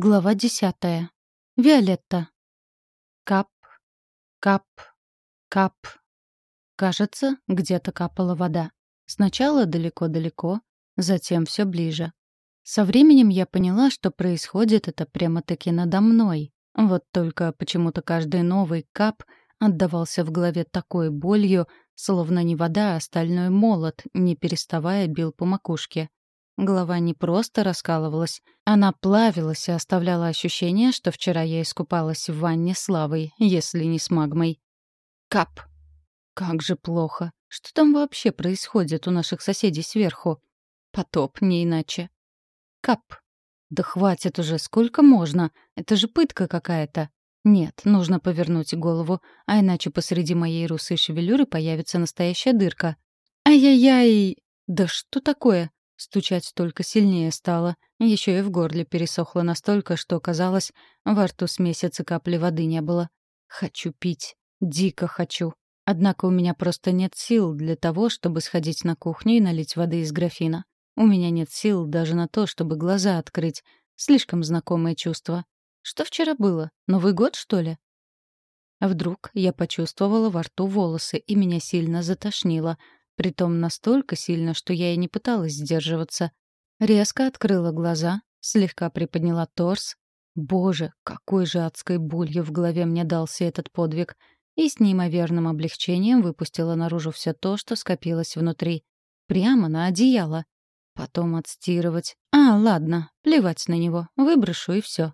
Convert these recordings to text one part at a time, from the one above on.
Глава десятая. Виолетта. Кап, кап, кап. Кажется, где-то капала вода. Сначала далеко-далеко, затем все ближе. Со временем я поняла, что происходит это прямо-таки надо мной. Вот только почему-то каждый новый кап отдавался в голове такой болью, словно не вода, а стальной молот, не переставая бил по макушке. Голова не просто раскалывалась, она плавилась и оставляла ощущение, что вчера я искупалась в ванне с лавой, если не с магмой. Кап. Как же плохо. Что там вообще происходит у наших соседей сверху? Потоп, не иначе. Кап. Да хватит уже, сколько можно? Это же пытка какая-то. Нет, нужно повернуть голову, а иначе посреди моей русой шевелюры появится настоящая дырка. Ай-яй-яй! Да что такое? Стучать только сильнее стало. Еще и в горле пересохло настолько, что, казалось, во рту с месяца капли воды не было. Хочу пить. Дико хочу. Однако у меня просто нет сил для того, чтобы сходить на кухню и налить воды из графина. У меня нет сил даже на то, чтобы глаза открыть. Слишком знакомое чувство. Что вчера было? Новый год, что ли? Вдруг я почувствовала во рту волосы, и меня сильно затошнило — Притом настолько сильно, что я и не пыталась сдерживаться. Резко открыла глаза, слегка приподняла торс. Боже, какой же адской болью в голове мне дался этот подвиг. И с неимоверным облегчением выпустила наружу все то, что скопилось внутри. Прямо на одеяло. Потом отстирывать. А, ладно, плевать на него. Выброшу и все.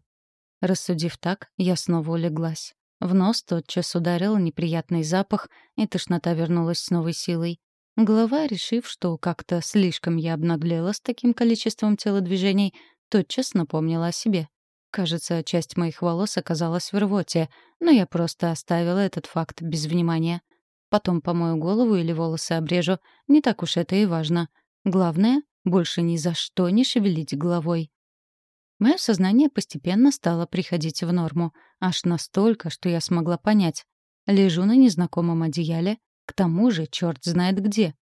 Рассудив так, я снова улеглась. В нос тотчас ударил неприятный запах, и тошнота вернулась с новой силой. Голова, решив, что как-то слишком я обнаглела с таким количеством телодвижений, тотчас напомнила о себе. Кажется, часть моих волос оказалась в рвоте, но я просто оставила этот факт без внимания. Потом помою голову или волосы обрежу, не так уж это и важно. Главное — больше ни за что не шевелить головой. Мое сознание постепенно стало приходить в норму, аж настолько, что я смогла понять. Лежу на незнакомом одеяле, к тому же черт знает где.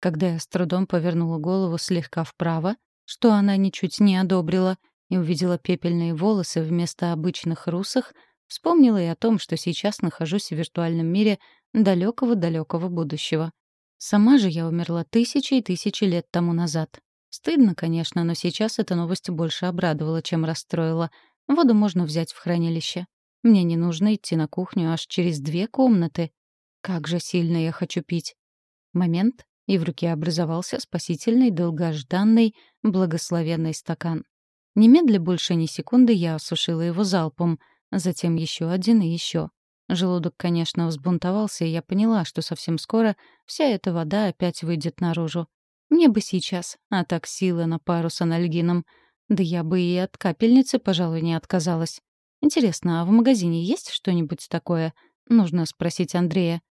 Когда я с трудом повернула голову слегка вправо, что она ничуть не одобрила, и увидела пепельные волосы вместо обычных русых, вспомнила и о том, что сейчас нахожусь в виртуальном мире далекого-далекого будущего. Сама же я умерла тысячи и тысячи лет тому назад. Стыдно, конечно, но сейчас эта новость больше обрадовала, чем расстроила. Воду можно взять в хранилище. Мне не нужно идти на кухню аж через две комнаты. Как же сильно я хочу пить. Момент, и в руке образовался спасительный, долгожданный, благословенный стакан. Немедля больше ни секунды я осушила его залпом, затем еще один и еще. Желудок, конечно, взбунтовался, и я поняла, что совсем скоро вся эта вода опять выйдет наружу. Мне бы сейчас, а так силы на пару с анальгином. Да я бы и от капельницы, пожалуй, не отказалась. Интересно, а в магазине есть что-нибудь такое? Нужно спросить Андрея.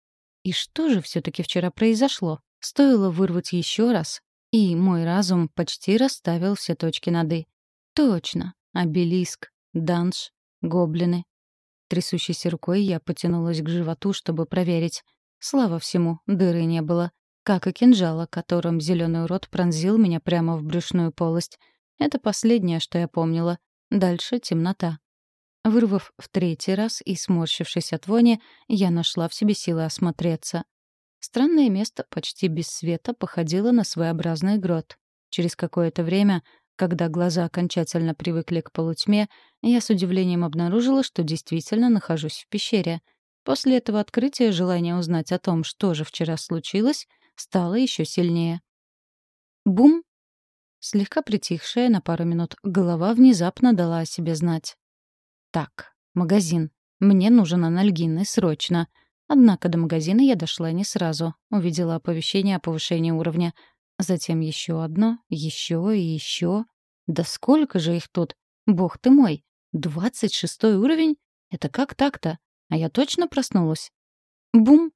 И что же все-таки вчера произошло? Стоило вырвать еще раз, и мой разум почти расставил все точки над «и». Точно. Обелиск, данж, гоблины. Трясущейся рукой я потянулась к животу, чтобы проверить. Слава всему, дыры не было. Как и кинжала, которым зеленый урод пронзил меня прямо в брюшную полость. Это последнее, что я помнила. Дальше темнота. Вырвав в третий раз и сморщившись от вони, я нашла в себе силы осмотреться. Странное место почти без света походило на своеобразный грот. Через какое-то время, когда глаза окончательно привыкли к полутьме, я с удивлением обнаружила, что действительно нахожусь в пещере. После этого открытия желание узнать о том, что же вчера случилось, стало еще сильнее. Бум! Слегка притихшая на пару минут голова внезапно дала о себе знать. Так, магазин. Мне нужен анальгин, срочно. Однако до магазина я дошла не сразу. Увидела оповещение о повышении уровня. Затем еще одно, еще и еще. Да сколько же их тут? Бог ты мой! Двадцать шестой уровень? Это как так-то? А я точно проснулась? Бум!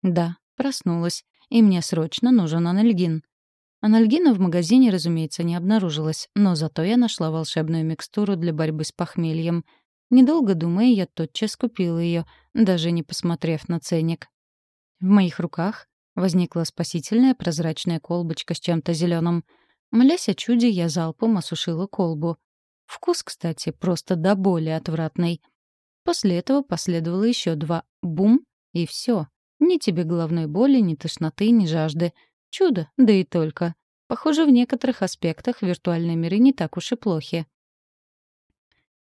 Да, проснулась. И мне срочно нужен анальгин. Анальгина в магазине, разумеется, не обнаружилось, но зато я нашла волшебную микстуру для борьбы с похмельем — Недолго думая, я тотчас купила ее, даже не посмотрев на ценник. В моих руках возникла спасительная прозрачная колбочка с чем-то зеленым. Молясь о чуде, я залпом осушила колбу. Вкус, кстати, просто до боли отвратный. После этого последовало еще два «бум» и все. Ни тебе головной боли, ни тошноты, ни жажды. Чудо, да и только. Похоже, в некоторых аспектах виртуальные миры не так уж и плохи.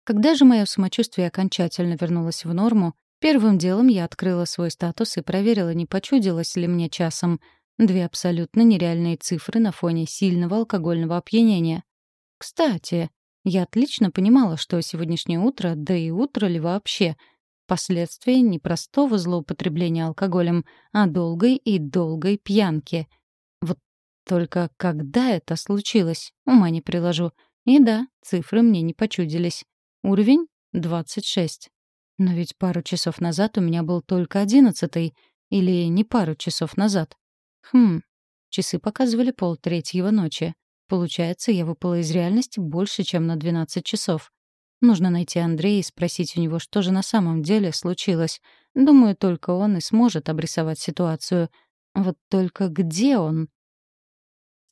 Когда же мое самочувствие окончательно вернулось в норму, первым делом я открыла свой статус и проверила, не почудилось ли мне часом две абсолютно нереальные цифры на фоне сильного алкогольного опьянения. Кстати, я отлично понимала, что сегодняшнее утро, да и утро ли вообще, последствия не простого злоупотребления алкоголем, а долгой и долгой пьянки. Вот только когда это случилось, ума не приложу. И да, цифры мне не почудились. Уровень — 26. Но ведь пару часов назад у меня был только одиннадцатый. Или не пару часов назад. Хм, часы показывали полтретьего ночи. Получается, я выпала из реальности больше, чем на 12 часов. Нужно найти Андрея и спросить у него, что же на самом деле случилось. Думаю, только он и сможет обрисовать ситуацию. Вот только где он?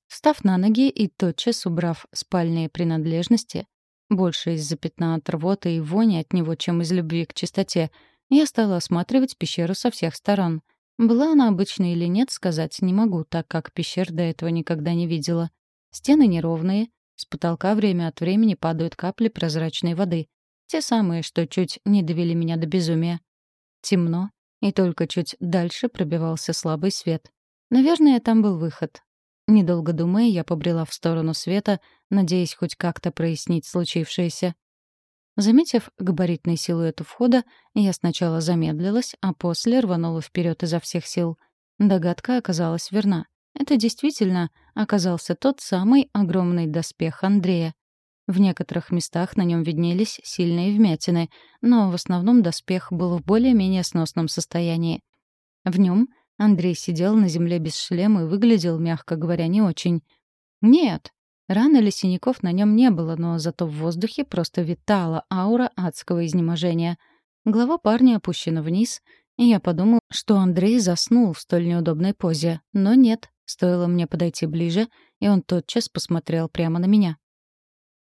Встав на ноги и тотчас убрав спальные принадлежности, больше из-за пятна от рвоты и вони от него, чем из любви к чистоте, я стала осматривать пещеру со всех сторон. Была она обычной или нет, сказать не могу, так как пещер до этого никогда не видела. Стены неровные, с потолка время от времени падают капли прозрачной воды. Те самые, что чуть не довели меня до безумия. Темно, и только чуть дальше пробивался слабый свет. Наверное, там был выход. Недолго думая, я побрела в сторону света, надеясь хоть как-то прояснить случившееся. Заметив габаритный силуэт у входа, я сначала замедлилась, а после рванула вперед изо всех сил. Догадка оказалась верна. Это действительно оказался тот самый огромный доспех Андрея. В некоторых местах на нем виднелись сильные вмятины, но в основном доспех был в более-менее сносном состоянии. В нем Андрей сидел на земле без шлема и выглядел, мягко говоря, не очень. Нет, ран или синяков на нем не было, но зато в воздухе просто витала аура адского изнеможения. Голова парня опущена вниз, и я подумал, что Андрей заснул в столь неудобной позе. Но нет, стоило мне подойти ближе, и он тотчас посмотрел прямо на меня.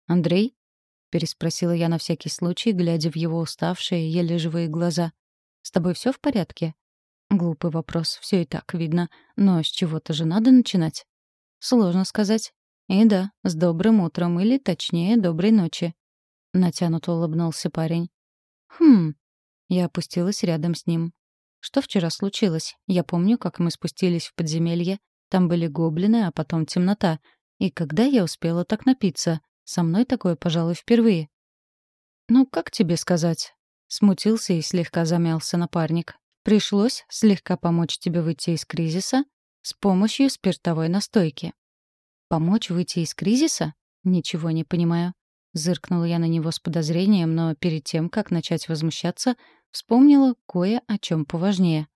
«Андрей?» — переспросила я на всякий случай, глядя в его уставшие, еле живые глаза. «С тобой все в порядке?» Глупый вопрос, все и так видно. Но с чего-то же надо начинать. Сложно сказать. И да, с добрым утром, или точнее, доброй ночи. Натянуто улыбнулся парень. Хм. Я опустилась рядом с ним. Что вчера случилось? Я помню, как мы спустились в подземелье. Там были гоблины, а потом темнота. И когда я успела так напиться? Со мной такое, пожалуй, впервые. «Ну, как тебе сказать?» Смутился и слегка замялся напарник. Пришлось слегка помочь тебе выйти из кризиса с помощью спиртовой настойки. Помочь выйти из кризиса? Ничего не понимаю. Зыркнула я на него с подозрением, но перед тем, как начать возмущаться, вспомнила кое о чем поважнее.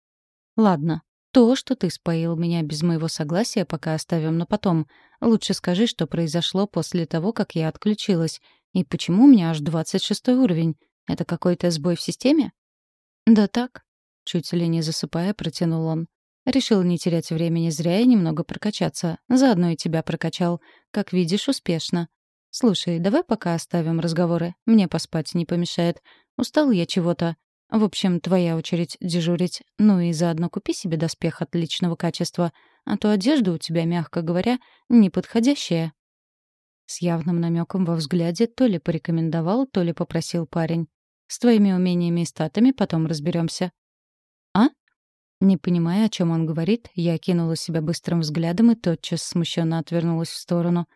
Ладно, то, что ты споил меня без моего согласия, пока оставим на потом. Лучше скажи, что произошло после того, как я отключилась, и почему у меня аж 26 уровень. Это какой-то сбой в системе? Да так, Чуть ли не засыпая, протянул он. Решил не терять времени зря и немного прокачаться. Заодно и тебя прокачал. Как видишь, успешно. Слушай, давай пока оставим разговоры. Мне поспать не помешает. Устал я чего-то. В общем, твоя очередь дежурить. Ну и заодно купи себе доспех отличного качества. А то одежда у тебя, мягко говоря, неподходящая. С явным намеком во взгляде то ли порекомендовал, то ли попросил парень. С твоими умениями и статами потом разберемся. Не понимая, о чем он говорит, я кинула себя быстрым взглядом и тотчас смущенно отвернулась в сторону.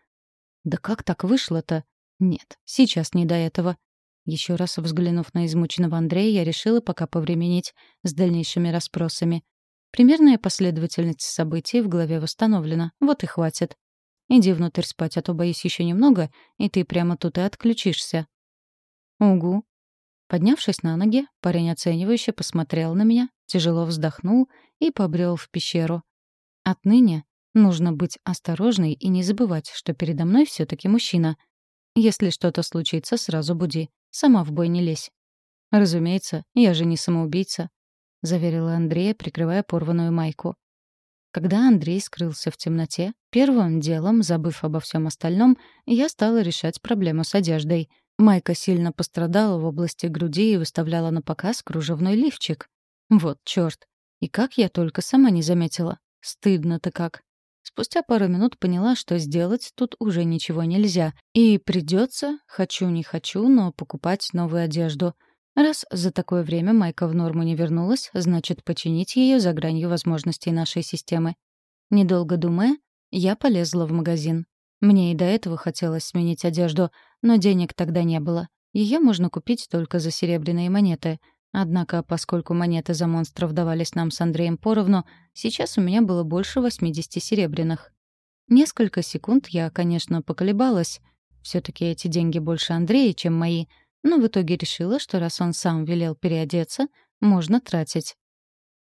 «Да как так вышло-то? Нет, сейчас не до этого». Еще раз взглянув на измученного Андрея, я решила пока повременить с дальнейшими расспросами. Примерная последовательность событий в голове восстановлена. Вот и хватит. Иди внутрь спать, а то, боюсь, еще немного, и ты прямо тут и отключишься. «Угу», Поднявшись на ноги, парень оценивающе посмотрел на меня, тяжело вздохнул и побрел в пещеру. Отныне нужно быть осторожной и не забывать, что передо мной все таки мужчина. Если что-то случится, сразу буди. Сама в бой не лезь. «Разумеется, я же не самоубийца», — заверила Андрея, прикрывая порванную майку. Когда Андрей скрылся в темноте, первым делом, забыв обо всем остальном, я стала решать проблему с одеждой — Майка сильно пострадала в области груди и выставляла на показ кружевной лифчик. Вот чёрт. И как я только сама не заметила. Стыдно-то как. Спустя пару минут поняла, что сделать тут уже ничего нельзя. И придется, хочу не хочу, но покупать новую одежду. Раз за такое время Майка в норму не вернулась, значит, починить ее за гранью возможностей нашей системы. Недолго думая, я полезла в магазин. Мне и до этого хотелось сменить одежду, но денег тогда не было. Ее можно купить только за серебряные монеты. Однако, поскольку монеты за монстров давались нам с Андреем поровну, сейчас у меня было больше 80 серебряных. Несколько секунд я, конечно, поколебалась. все таки эти деньги больше Андрея, чем мои, но в итоге решила, что раз он сам велел переодеться, можно тратить.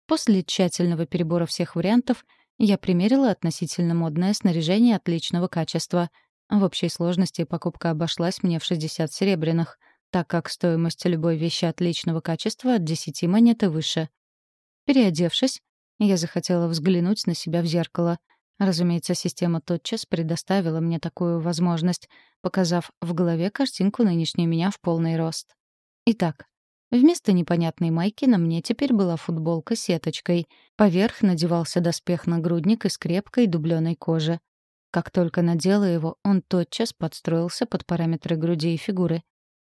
После тщательного перебора всех вариантов я примерила относительно модное снаряжение отличного качества. В общей сложности покупка обошлась мне в 60 серебряных, так как стоимость любой вещи отличного качества от 10 монет и выше. Переодевшись, я захотела взглянуть на себя в зеркало. Разумеется, система тотчас предоставила мне такую возможность, показав в голове картинку нынешней меня в полный рост. Итак, Вместо непонятной майки на мне теперь была футболка с сеточкой. Поверх надевался доспех нагрудник из крепкой дубленой кожи. Как только надела его, он тотчас подстроился под параметры груди и фигуры.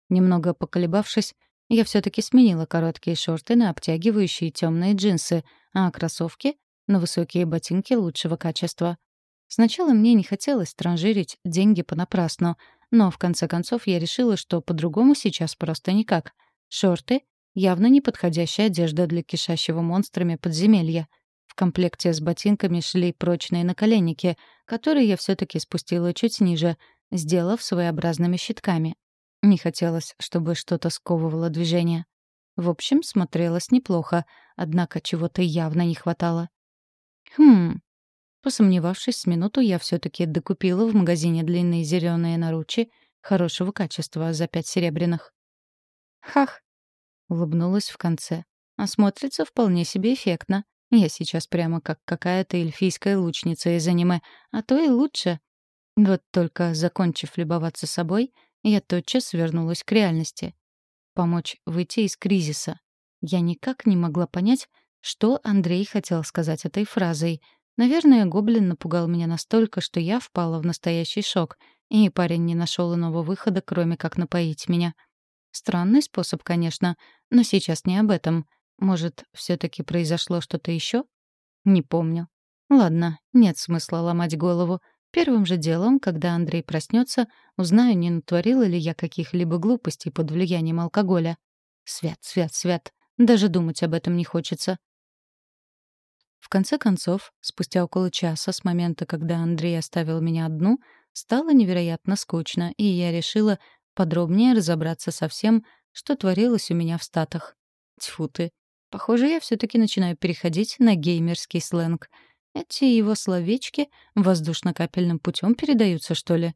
Немного поколебавшись, я все таки сменила короткие шорты на обтягивающие темные джинсы, а кроссовки — на высокие ботинки лучшего качества. Сначала мне не хотелось транжирить деньги понапрасну, но в конце концов я решила, что по-другому сейчас просто никак — Шорты — явно неподходящая одежда для кишащего монстрами подземелья. В комплекте с ботинками шли прочные наколенники, которые я все таки спустила чуть ниже, сделав своеобразными щитками. Не хотелось, чтобы что-то сковывало движение. В общем, смотрелось неплохо, однако чего-то явно не хватало. Хм. Посомневавшись с минуту, я все таки докупила в магазине длинные зеленые наручи хорошего качества за пять серебряных. «Хах!» — улыбнулась в конце. «А смотрится вполне себе эффектно. Я сейчас прямо как какая-то эльфийская лучница из аниме, а то и лучше». Вот только, закончив любоваться собой, я тотчас вернулась к реальности. Помочь выйти из кризиса. Я никак не могла понять, что Андрей хотел сказать этой фразой. Наверное, гоблин напугал меня настолько, что я впала в настоящий шок, и парень не нашел иного выхода, кроме как напоить меня. Странный способ, конечно, но сейчас не об этом. Может, все таки произошло что-то еще? Не помню. Ладно, нет смысла ломать голову. Первым же делом, когда Андрей проснется, узнаю, не натворила ли я каких-либо глупостей под влиянием алкоголя. Свят, свят, свят. Даже думать об этом не хочется. В конце концов, спустя около часа с момента, когда Андрей оставил меня одну, стало невероятно скучно, и я решила подробнее разобраться со всем, что творилось у меня в статах. Тьфу ты. Похоже, я все таки начинаю переходить на геймерский сленг. Эти его словечки воздушно-капельным путем передаются, что ли?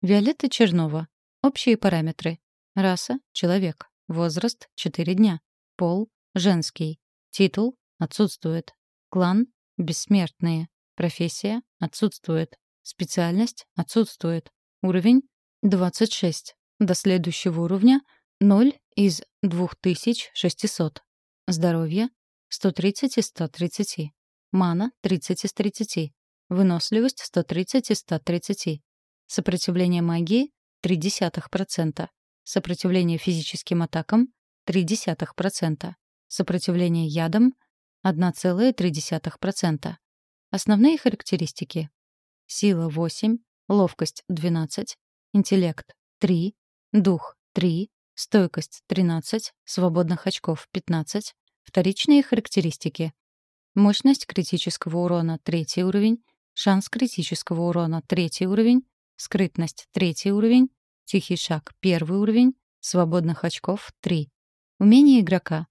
Виолетта Чернова. Общие параметры. Раса — человек. Возраст — 4 дня. Пол — женский. Титул — отсутствует. Клан — бессмертные. Профессия — отсутствует. Специальность — отсутствует. Уровень 26. До следующего уровня 0 из 2600. Здоровье 130 из 130. Мана 30 из 30. Выносливость 130 из 130. Сопротивление магии 0,3%. Сопротивление физическим атакам 0,3%. Сопротивление ядам 1,3%. Основные характеристики. Сила 8, ловкость 12, интеллект — 3, дух — 3, стойкость — 13, свободных очков — 15, вторичные характеристики. Мощность критического урона — третий уровень, шанс критического урона — третий уровень, скрытность — третий уровень, тихий шаг — первый уровень, свободных очков — 3. Умение игрока.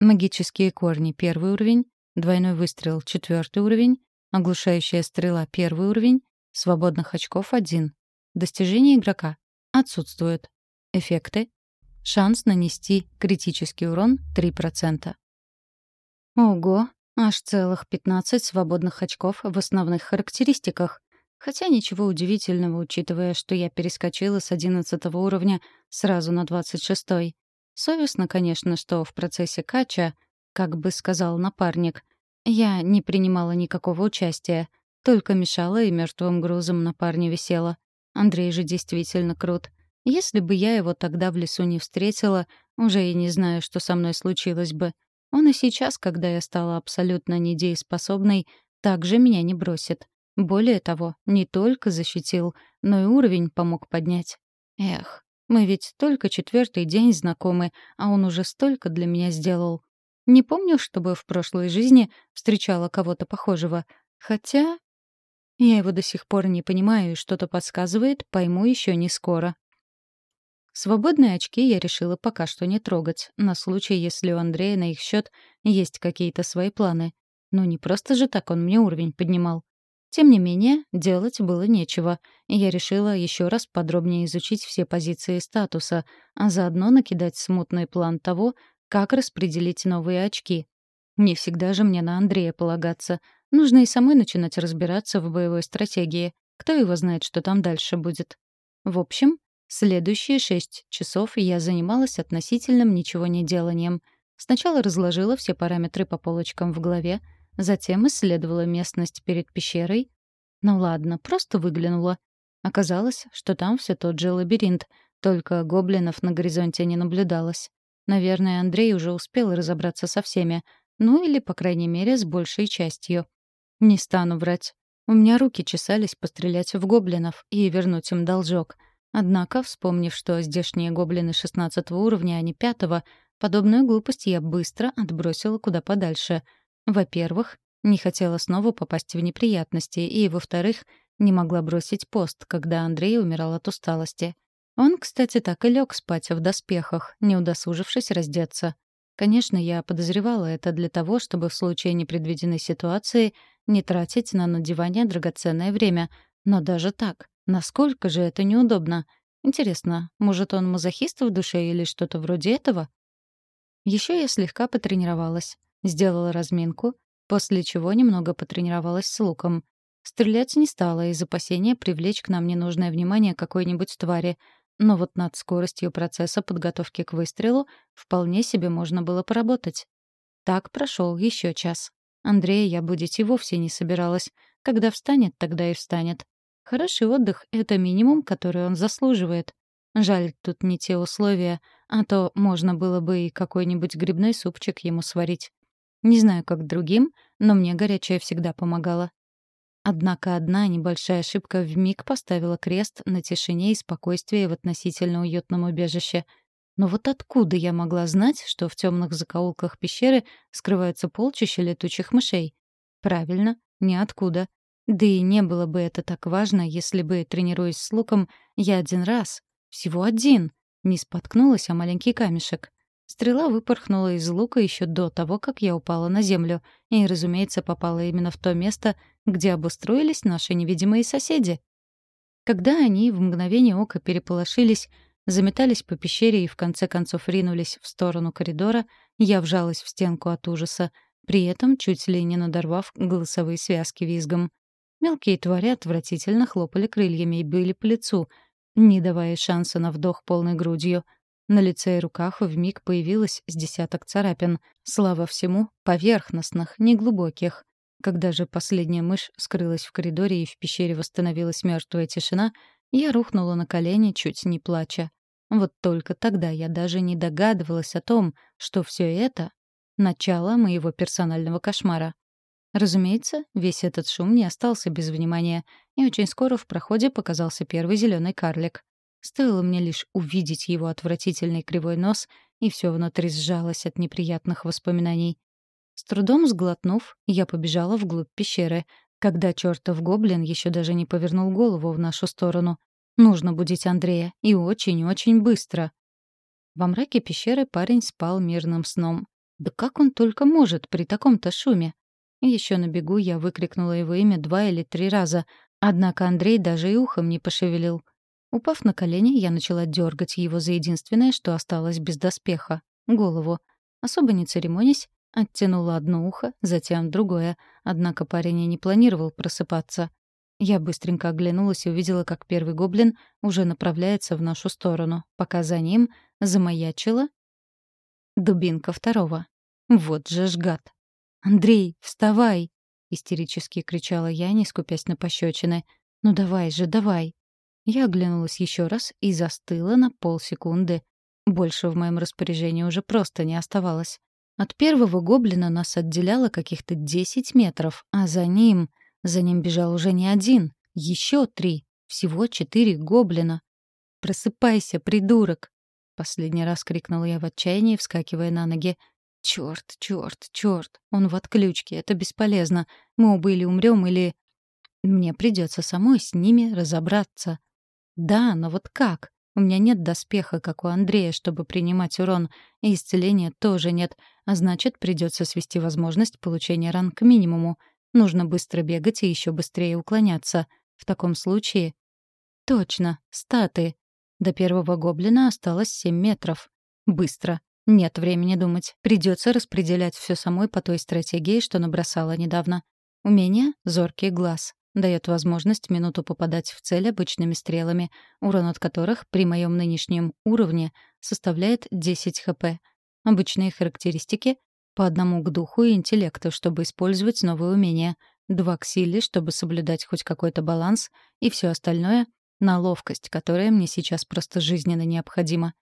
Магические корни — первый уровень, двойной выстрел — четвертый уровень, оглушающая стрела — первый уровень, свободных очков — 1. Достижения игрока отсутствуют. Эффекты. Шанс нанести критический урон 3%. Ого, аж целых 15 свободных очков в основных характеристиках. Хотя ничего удивительного, учитывая, что я перескочила с одиннадцатого уровня сразу на двадцать шестой. Совестно, конечно, что в процессе кача, как бы сказал напарник, я не принимала никакого участия, только мешала и мертвым грузом на парне висела. Андрей же действительно крут. Если бы я его тогда в лесу не встретила, уже и не знаю, что со мной случилось бы. Он и сейчас, когда я стала абсолютно недееспособной, также меня не бросит. Более того, не только защитил, но и уровень помог поднять. Эх, мы ведь только четвертый день знакомы, а он уже столько для меня сделал. Не помню, чтобы в прошлой жизни встречала кого-то похожего. Хотя я его до сих пор не понимаю, и что-то подсказывает, пойму еще не скоро. Свободные очки я решила пока что не трогать, на случай, если у Андрея на их счет есть какие-то свои планы. Ну не просто же так он мне уровень поднимал. Тем не менее, делать было нечего, и я решила еще раз подробнее изучить все позиции статуса, а заодно накидать смутный план того, как распределить новые очки. Не всегда же мне на Андрея полагаться. Нужно и самой начинать разбираться в боевой стратегии. Кто его знает, что там дальше будет. В общем, следующие шесть часов я занималась относительным ничего не деланием. Сначала разложила все параметры по полочкам в голове, затем исследовала местность перед пещерой. Ну ладно, просто выглянула. Оказалось, что там все тот же лабиринт, только гоблинов на горизонте не наблюдалось. Наверное, Андрей уже успел разобраться со всеми, ну или, по крайней мере, с большей частью. Не стану врать. У меня руки чесались пострелять в гоблинов и вернуть им должок. Однако, вспомнив, что здешние гоблины 16 уровня, а не 5 подобную глупость я быстро отбросила куда подальше. Во-первых, не хотела снова попасть в неприятности, и, во-вторых, не могла бросить пост, когда Андрей умирал от усталости. Он, кстати, так и лег спать в доспехах, не удосужившись раздеться. Конечно, я подозревала это для того, чтобы в случае непредвиденной ситуации не тратить на надевание драгоценное время. Но даже так, насколько же это неудобно? Интересно, может, он мазохист в душе или что-то вроде этого? Еще я слегка потренировалась. Сделала разминку, после чего немного потренировалась с луком. Стрелять не стала из опасения привлечь к нам ненужное внимание какой-нибудь твари — но вот над скоростью процесса подготовки к выстрелу вполне себе можно было поработать. Так прошел еще час. Андрея я будить и вовсе не собиралась. Когда встанет, тогда и встанет. Хороший отдых — это минимум, который он заслуживает. Жаль, тут не те условия, а то можно было бы и какой-нибудь грибной супчик ему сварить. Не знаю, как другим, но мне горячее всегда помогало. Однако одна небольшая ошибка вмиг поставила крест на тишине и спокойствии в относительно уютном убежище. Но вот откуда я могла знать, что в темных закоулках пещеры скрываются полчища летучих мышей? Правильно, ниоткуда. Да и не было бы это так важно, если бы, тренируясь с луком, я один раз, всего один, не споткнулась о маленький камешек. Стрела выпорхнула из лука еще до того, как я упала на землю, и, разумеется, попала именно в то место, где обустроились наши невидимые соседи. Когда они в мгновение ока переполошились, заметались по пещере и в конце концов ринулись в сторону коридора, я вжалась в стенку от ужаса, при этом чуть ли не надорвав голосовые связки визгом. Мелкие твари отвратительно хлопали крыльями и были по лицу, не давая шанса на вдох полной грудью — на лице и руках вмиг появилось с десяток царапин. Слава всему, поверхностных, неглубоких. Когда же последняя мышь скрылась в коридоре и в пещере восстановилась мертвая тишина, я рухнула на колени, чуть не плача. Вот только тогда я даже не догадывалась о том, что все это — начало моего персонального кошмара. Разумеется, весь этот шум не остался без внимания, и очень скоро в проходе показался первый зеленый карлик. Стоило мне лишь увидеть его отвратительный кривой нос, и все внутри сжалось от неприятных воспоминаний. С трудом сглотнув, я побежала вглубь пещеры, когда чертов гоблин еще даже не повернул голову в нашу сторону. Нужно будить Андрея, и очень-очень быстро. Во мраке пещеры парень спал мирным сном. Да как он только может при таком-то шуме? Еще на бегу я выкрикнула его имя два или три раза, однако Андрей даже и ухом не пошевелил. Упав на колени, я начала дергать его за единственное, что осталось без доспеха — голову. Особо не церемонясь, оттянула одно ухо, затем другое, однако парень и не планировал просыпаться. Я быстренько оглянулась и увидела, как первый гоблин уже направляется в нашу сторону, пока за ним замаячила дубинка второго. Вот же ж гад. «Андрей, вставай!» — истерически кричала я, не скупясь на пощечины. «Ну давай же, давай!» Я оглянулась еще раз и застыла на полсекунды. Больше в моем распоряжении уже просто не оставалось. От первого гоблина нас отделяло каких-то десять метров, а за ним... За ним бежал уже не один, еще три, всего четыре гоблина. «Просыпайся, придурок!» Последний раз крикнула я в отчаянии, вскакивая на ноги. «Чёрт, чёрт, чёрт! Он в отключке, это бесполезно. Мы оба или умрем, или...» Мне придется самой с ними разобраться. Да, но вот как? У меня нет доспеха, как у Андрея, чтобы принимать урон, и исцеления тоже нет, а значит, придется свести возможность получения ран к минимуму. Нужно быстро бегать и еще быстрее уклоняться. В таком случае... Точно, статы. До первого гоблина осталось семь метров. Быстро. Нет времени думать. Придется распределять все самой по той стратегии, что набросала недавно. Умение — зоркий глаз. Дает возможность минуту попадать в цель обычными стрелами, урон от которых при моем нынешнем уровне составляет 10 хп. Обычные характеристики — по одному к духу и интеллекту, чтобы использовать новые умения, два к силе, чтобы соблюдать хоть какой-то баланс, и все остальное — на ловкость, которая мне сейчас просто жизненно необходима.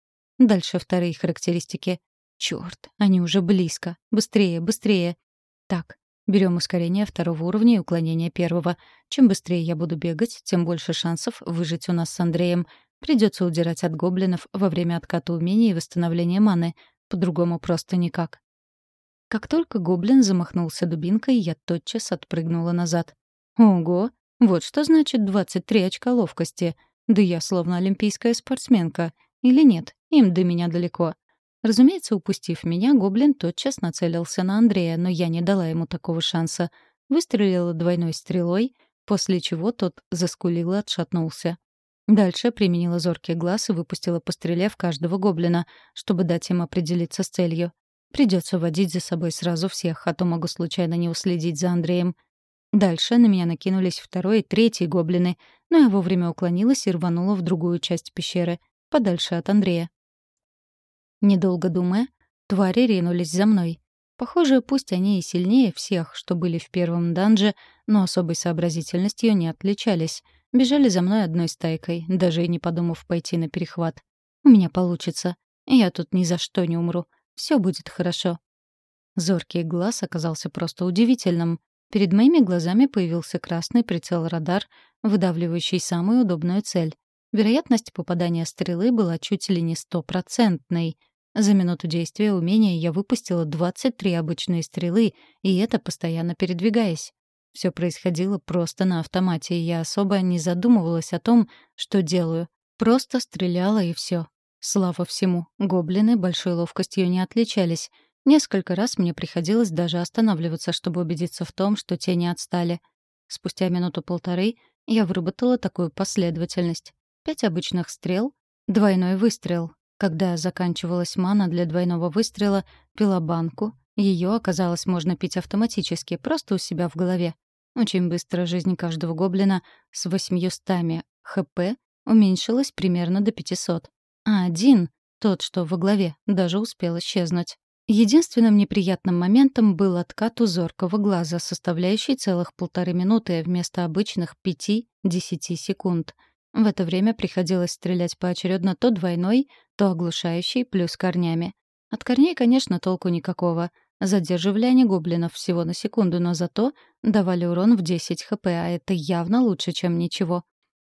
Дальше вторые характеристики. Черт, они уже близко. Быстрее, быстрее. Так, Берем ускорение второго уровня и уклонение первого. Чем быстрее я буду бегать, тем больше шансов выжить у нас с Андреем. Придется удирать от гоблинов во время отката умений и восстановления маны. По-другому просто никак. Как только гоблин замахнулся дубинкой, я тотчас отпрыгнула назад. Ого! Вот что значит 23 очка ловкости. Да я словно олимпийская спортсменка. Или нет, им до меня далеко. Разумеется, упустив меня, гоблин тотчас нацелился на Андрея, но я не дала ему такого шанса. Выстрелила двойной стрелой, после чего тот заскулил и отшатнулся. Дальше применила зоркий глаз и выпустила по стреле в каждого гоблина, чтобы дать им определиться с целью. Придется водить за собой сразу всех, а то могу случайно не уследить за Андреем. Дальше на меня накинулись второй и третий гоблины, но я вовремя уклонилась и рванула в другую часть пещеры, подальше от Андрея. Недолго думая, твари ринулись за мной. Похоже, пусть они и сильнее всех, что были в первом данже, но особой сообразительностью не отличались. Бежали за мной одной стайкой, даже и не подумав пойти на перехват. У меня получится. Я тут ни за что не умру. Все будет хорошо. Зоркий глаз оказался просто удивительным. Перед моими глазами появился красный прицел-радар, выдавливающий самую удобную цель. Вероятность попадания стрелы была чуть ли не стопроцентной — за минуту действия умения я выпустила 23 обычные стрелы, и это постоянно передвигаясь. Все происходило просто на автомате, и я особо не задумывалась о том, что делаю. Просто стреляла и все. Слава всему, гоблины большой ловкостью не отличались. Несколько раз мне приходилось даже останавливаться, чтобы убедиться в том, что те не отстали. Спустя минуту-полторы я выработала такую последовательность. Пять обычных стрел, двойной выстрел, когда заканчивалась мана для двойного выстрела, пила банку. Ее, оказалось, можно пить автоматически, просто у себя в голове. Очень быстро жизнь каждого гоблина с 800 хп уменьшилась примерно до 500. А один, тот, что во главе, даже успел исчезнуть. Единственным неприятным моментом был откат узоркого глаза, составляющий целых полторы минуты вместо обычных 5-10 секунд — в это время приходилось стрелять поочередно то двойной, то оглушающий, плюс корнями. От корней, конечно, толку никакого. Задерживали они гоблинов всего на секунду, но зато давали урон в 10 хп, а это явно лучше, чем ничего.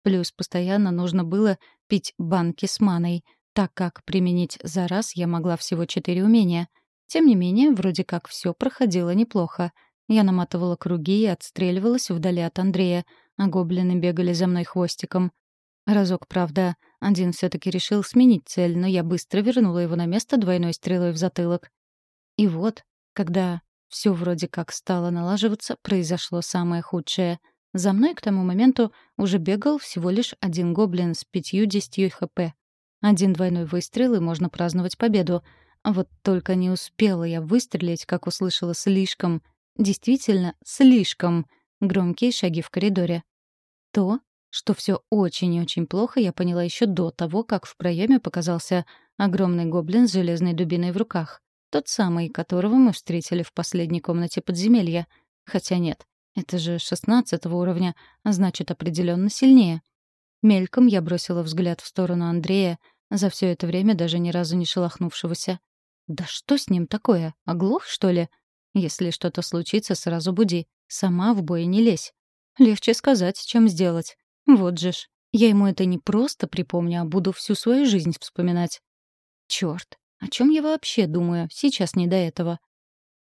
Плюс постоянно нужно было пить банки с маной, так как применить за раз я могла всего 4 умения. Тем не менее, вроде как все проходило неплохо. Я наматывала круги и отстреливалась вдали от Андрея, а гоблины бегали за мной хвостиком. Разок, правда, один все таки решил сменить цель, но я быстро вернула его на место двойной стрелой в затылок. И вот, когда все вроде как стало налаживаться, произошло самое худшее. За мной к тому моменту уже бегал всего лишь один гоблин с пятью-десятью хп. Один двойной выстрел, и можно праздновать победу. Вот только не успела я выстрелить, как услышала слишком, действительно слишком, громкие шаги в коридоре. То, что все очень и очень плохо, я поняла еще до того, как в проеме показался огромный гоблин с железной дубиной в руках. Тот самый, которого мы встретили в последней комнате подземелья. Хотя нет, это же шестнадцатого уровня, а значит, определенно сильнее. Мельком я бросила взгляд в сторону Андрея, за все это время даже ни разу не шелохнувшегося. «Да что с ним такое? Оглох, что ли? Если что-то случится, сразу буди. Сама в бой не лезь. Легче сказать, чем сделать. Вот же ж. Я ему это не просто припомню, а буду всю свою жизнь вспоминать. Черт, о чем я вообще думаю? Сейчас не до этого.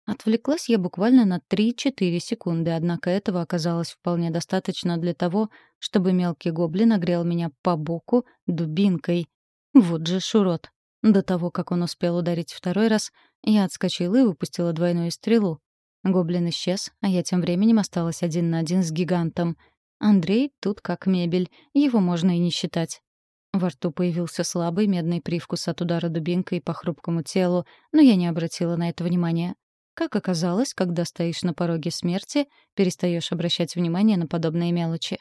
Отвлеклась я буквально на 3-4 секунды, однако этого оказалось вполне достаточно для того, чтобы мелкий гоблин огрел меня по боку дубинкой. Вот же шурот. До того, как он успел ударить второй раз, я отскочила и выпустила двойную стрелу. Гоблин исчез, а я тем временем осталась один на один с гигантом. Андрей тут как мебель, его можно и не считать. Во рту появился слабый медный привкус от удара дубинкой по хрупкому телу, но я не обратила на это внимания. Как оказалось, когда стоишь на пороге смерти, перестаешь обращать внимание на подобные мелочи.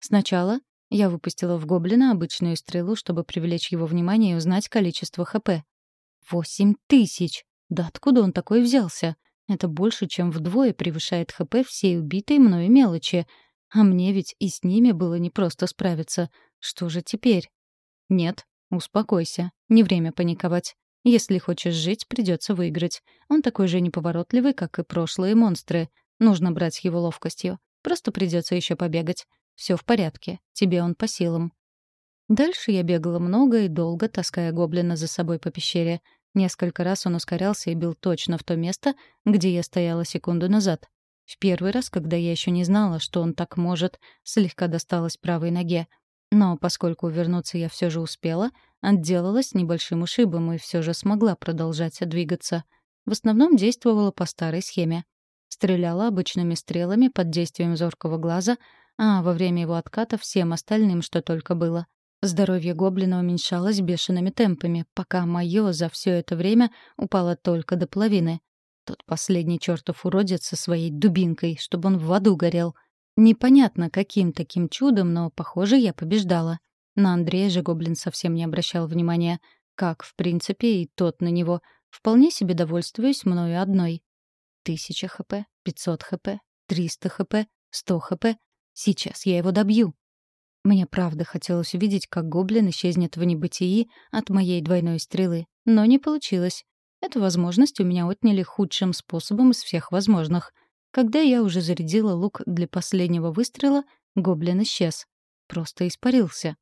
Сначала я выпустила в гоблина обычную стрелу, чтобы привлечь его внимание и узнать количество ХП. Восемь тысяч! Да откуда он такой взялся? Это больше, чем вдвое превышает ХП всей убитой мною мелочи. А мне ведь и с ними было непросто справиться. Что же теперь? Нет, успокойся. Не время паниковать. Если хочешь жить, придется выиграть. Он такой же неповоротливый, как и прошлые монстры. Нужно брать его ловкостью. Просто придется еще побегать. Все в порядке, тебе он по силам. Дальше я бегала много и долго, таская гоблина за собой по пещере. Несколько раз он ускорялся и бил точно в то место, где я стояла секунду назад. В первый раз, когда я еще не знала, что он так может, слегка досталась правой ноге. Но поскольку вернуться я все же успела, отделалась небольшим ушибом и все же смогла продолжать двигаться. В основном действовала по старой схеме. Стреляла обычными стрелами под действием зоркого глаза, а во время его отката всем остальным, что только было. Здоровье гоблина уменьшалось бешеными темпами, пока мое за все это время упало только до половины. Тот последний чертов уродец со своей дубинкой, чтобы он в аду горел. Непонятно, каким таким чудом, но, похоже, я побеждала. На Андрея же гоблин совсем не обращал внимания. Как, в принципе, и тот на него. Вполне себе довольствуюсь мною одной. Тысяча хп, пятьсот хп, триста хп, сто хп. Сейчас я его добью. Мне правда хотелось увидеть, как гоблин исчезнет в небытии от моей двойной стрелы, но не получилось. Эту возможность у меня отняли худшим способом из всех возможных. Когда я уже зарядила лук для последнего выстрела, гоблин исчез. Просто испарился.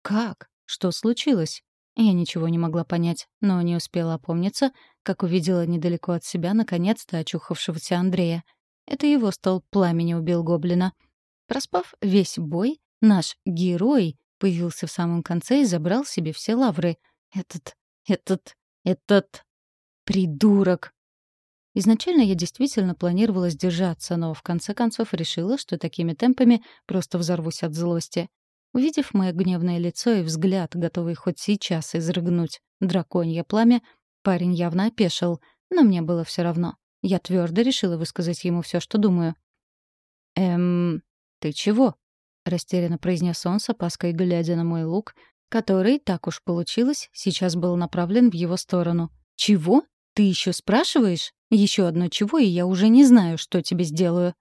Как? Что случилось? Я ничего не могла понять, но не успела опомниться, как увидела недалеко от себя наконец-то очухавшегося Андрея. Это его стол пламени убил гоблина — Проспав весь бой, наш герой появился в самом конце и забрал себе все лавры. Этот, этот, этот придурок. Изначально я действительно планировала сдержаться, но в конце концов решила, что такими темпами просто взорвусь от злости. Увидев мое гневное лицо и взгляд, готовый хоть сейчас изрыгнуть драконье пламя, парень явно опешил, но мне было все равно. Я твердо решила высказать ему все, что думаю. «Эм, «Ты чего?» — растерянно произнес он с опаской, глядя на мой лук, который, так уж получилось, сейчас был направлен в его сторону. «Чего? Ты еще спрашиваешь? Еще одно чего, и я уже не знаю, что тебе сделаю».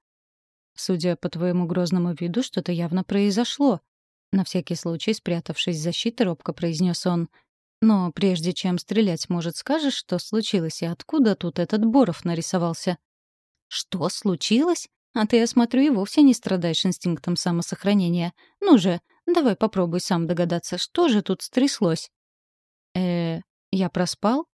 «Судя по твоему грозному виду, что-то явно произошло», — на всякий случай, спрятавшись за щит, робко произнес он. «Но прежде чем стрелять, может, скажешь, что случилось и откуда тут этот Боров нарисовался?» «Что случилось? А ты, я смотрю, и вовсе не страдаешь инстинктом самосохранения. Ну же, давай попробуй сам догадаться, что же тут стряслось. э я проспал?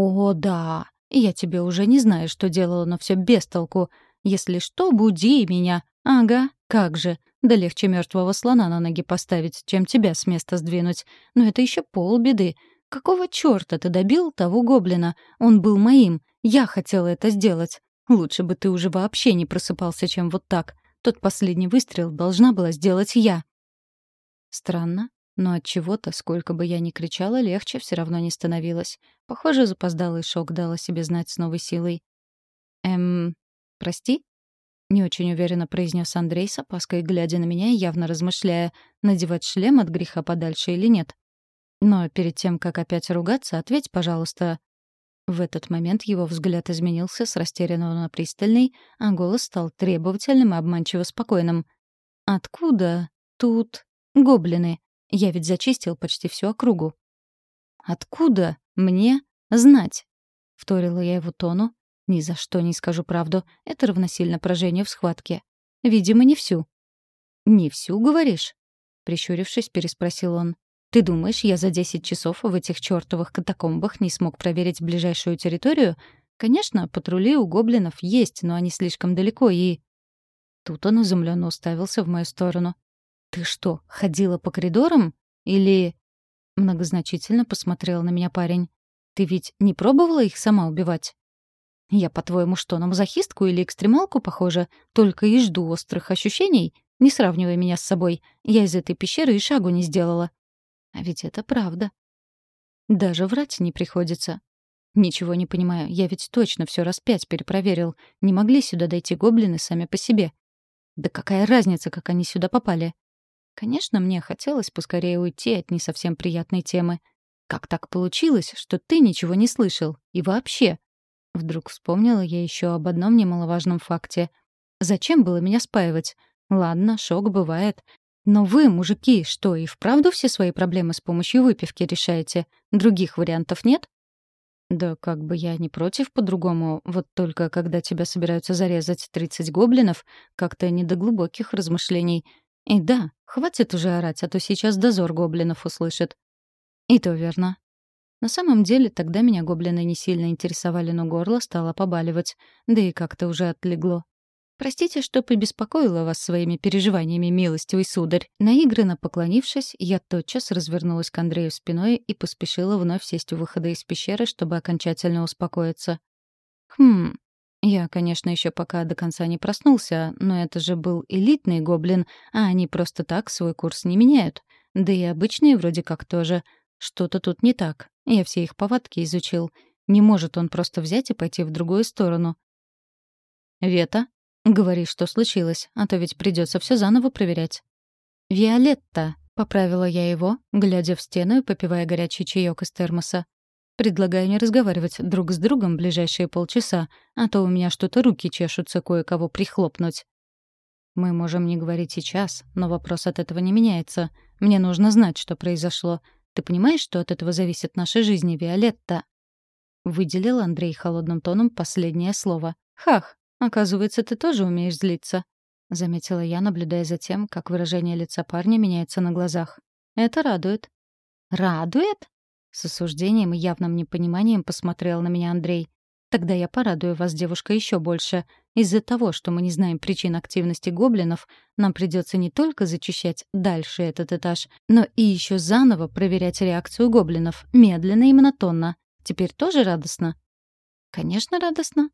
О, да. Я тебе уже не знаю, что делала, но все без толку. Если что, буди меня. Ага, как же. Да легче мертвого слона на ноги поставить, чем тебя с места сдвинуть. Но это еще полбеды. Какого черта ты добил того гоблина? Он был моим. Я хотела это сделать. Лучше бы ты уже вообще не просыпался, чем вот так. Тот последний выстрел должна была сделать я. Странно, но от чего-то, сколько бы я ни кричала, легче все равно не становилось. Похоже, запоздалый шок дал себе знать с новой силой. Эм, прости? Не очень уверенно произнес Андрей с опаской, глядя на меня и явно размышляя, надевать шлем от греха подальше или нет. Но перед тем, как опять ругаться, ответь, пожалуйста. В этот момент его взгляд изменился с растерянного на пристальный, а голос стал требовательным и обманчиво спокойным. «Откуда тут гоблины? Я ведь зачистил почти всю округу». «Откуда мне знать?» — вторила я его тону. «Ни за что не скажу правду. Это равносильно поражению в схватке. Видимо, не всю». «Не всю, говоришь?» Прищурившись, переспросил он. Ты думаешь, я за 10 часов в этих чертовых катакомбах не смог проверить ближайшую территорию? Конечно, патрули у гоблинов есть, но они слишком далеко и... Тут он изумленно уставился в мою сторону. «Ты что, ходила по коридорам? Или...» Многозначительно посмотрел на меня парень. «Ты ведь не пробовала их сама убивать?» «Я, по-твоему, что, на мазохистку или экстремалку похожа? Только и жду острых ощущений? Не сравнивай меня с собой. Я из этой пещеры и шагу не сделала. А ведь это правда. Даже врать не приходится. Ничего не понимаю, я ведь точно все раз пять перепроверил. Не могли сюда дойти гоблины сами по себе. Да какая разница, как они сюда попали? Конечно, мне хотелось поскорее уйти от не совсем приятной темы. Как так получилось, что ты ничего не слышал? И вообще? Вдруг вспомнила я еще об одном немаловажном факте. Зачем было меня спаивать? Ладно, шок бывает. Но вы, мужики, что, и вправду все свои проблемы с помощью выпивки решаете? Других вариантов нет? Да как бы я не против по-другому, вот только когда тебя собираются зарезать 30 гоблинов, как-то не до глубоких размышлений. И да, хватит уже орать, а то сейчас дозор гоблинов услышит. И то верно. На самом деле, тогда меня гоблины не сильно интересовали, но горло стало побаливать, да и как-то уже отлегло. «Простите, что побеспокоила вас своими переживаниями, милостивый сударь». Наигранно поклонившись, я тотчас развернулась к Андрею спиной и поспешила вновь сесть у выхода из пещеры, чтобы окончательно успокоиться. «Хм...» Я, конечно, еще пока до конца не проснулся, но это же был элитный гоблин, а они просто так свой курс не меняют. Да и обычные вроде как тоже. Что-то тут не так. Я все их повадки изучил. Не может он просто взять и пойти в другую сторону. «Вета?» «Говори, что случилось, а то ведь придется все заново проверять». «Виолетта», — поправила я его, глядя в стену и попивая горячий чаек из термоса. «Предлагаю не разговаривать друг с другом ближайшие полчаса, а то у меня что-то руки чешутся кое-кого прихлопнуть». «Мы можем не говорить сейчас, но вопрос от этого не меняется. Мне нужно знать, что произошло. Ты понимаешь, что от этого зависит наша жизнь, Виолетта?» Выделил Андрей холодным тоном последнее слово. «Хах, «Оказывается, ты тоже умеешь злиться», — заметила я, наблюдая за тем, как выражение лица парня меняется на глазах. «Это радует». «Радует?» С осуждением и явным непониманием посмотрел на меня Андрей. «Тогда я порадую вас, девушка, еще больше. Из-за того, что мы не знаем причин активности гоблинов, нам придется не только зачищать дальше этот этаж, но и еще заново проверять реакцию гоблинов, медленно и монотонно. Теперь тоже радостно?» «Конечно, радостно»,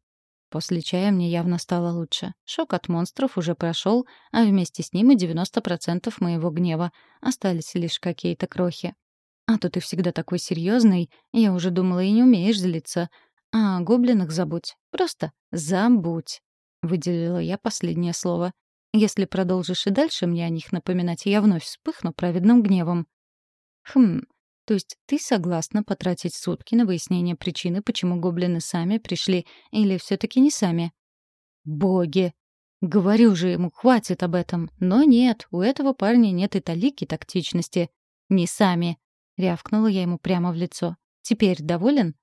После чая мне явно стало лучше. Шок от монстров уже прошел, а вместе с ним и 90% моего гнева. Остались лишь какие-то крохи. А то ты всегда такой серьезный, я уже думала и не умеешь злиться. А о гоблинах забудь. Просто забудь. Выделила я последнее слово. Если продолжишь и дальше мне о них напоминать, я вновь вспыхну праведным гневом. Хм, то есть ты согласна потратить сутки на выяснение причины, почему гоблины сами пришли, или все таки не сами? Боги! Говорю же ему, хватит об этом. Но нет, у этого парня нет и талики тактичности. Не сами. Рявкнула я ему прямо в лицо. Теперь доволен?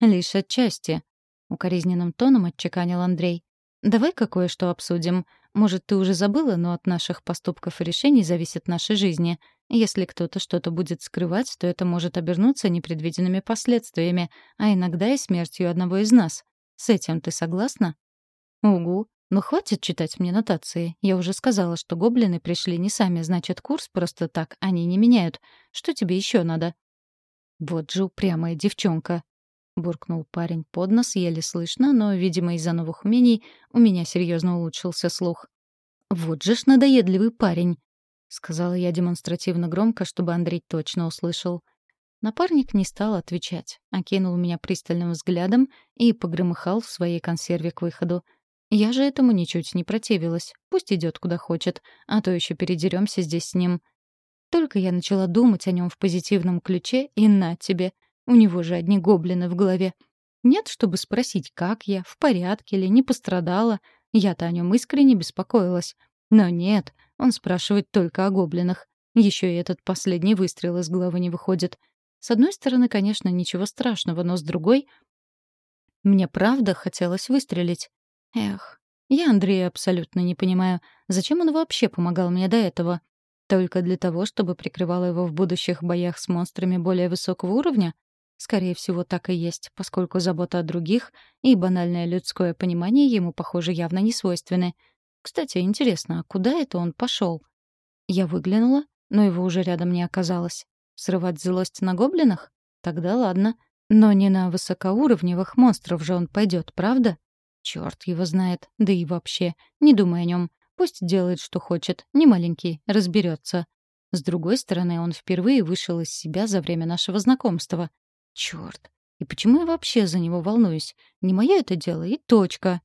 Лишь отчасти. Укоризненным тоном отчеканил Андрей. Давай-ка кое-что обсудим. Может, ты уже забыла, но от наших поступков и решений зависит наша жизнь. Если кто-то что-то будет скрывать, то это может обернуться непредвиденными последствиями, а иногда и смертью одного из нас. С этим ты согласна? Угу. Ну хватит читать мне нотации. Я уже сказала, что гоблины пришли не сами, значит, курс просто так они не меняют. Что тебе еще надо? Вот же упрямая девчонка. Буркнул парень под нос, еле слышно, но, видимо, из-за новых умений у меня серьезно улучшился слух. Вот же ж надоедливый парень. — сказала я демонстративно громко, чтобы Андрей точно услышал. Напарник не стал отвечать, окинул меня пристальным взглядом и погромыхал в своей консерве к выходу. Я же этому ничуть не противилась. Пусть идет куда хочет, а то еще передеремся здесь с ним. Только я начала думать о нем в позитивном ключе, и на тебе. У него же одни гоблины в голове. Нет, чтобы спросить, как я, в порядке ли, не пострадала. Я-то о нем искренне беспокоилась. Но нет, он спрашивает только о гоблинах. Еще и этот последний выстрел из головы не выходит. С одной стороны, конечно, ничего страшного, но с другой... Мне правда хотелось выстрелить. Эх, я Андрея абсолютно не понимаю. Зачем он вообще помогал мне до этого? Только для того, чтобы прикрывала его в будущих боях с монстрами более высокого уровня? Скорее всего, так и есть, поскольку забота о других и банальное людское понимание ему, похоже, явно не свойственны. Кстати, интересно, а куда это он пошел? Я выглянула, но его уже рядом не оказалось. Срывать злость на гоблинах? Тогда ладно. Но не на высокоуровневых монстров же он пойдет, правда? Черт его знает. Да и вообще, не думай о нем. Пусть делает, что хочет. Не маленький, разберется. С другой стороны, он впервые вышел из себя за время нашего знакомства. Черт. И почему я вообще за него волнуюсь? Не мое это дело, и точка.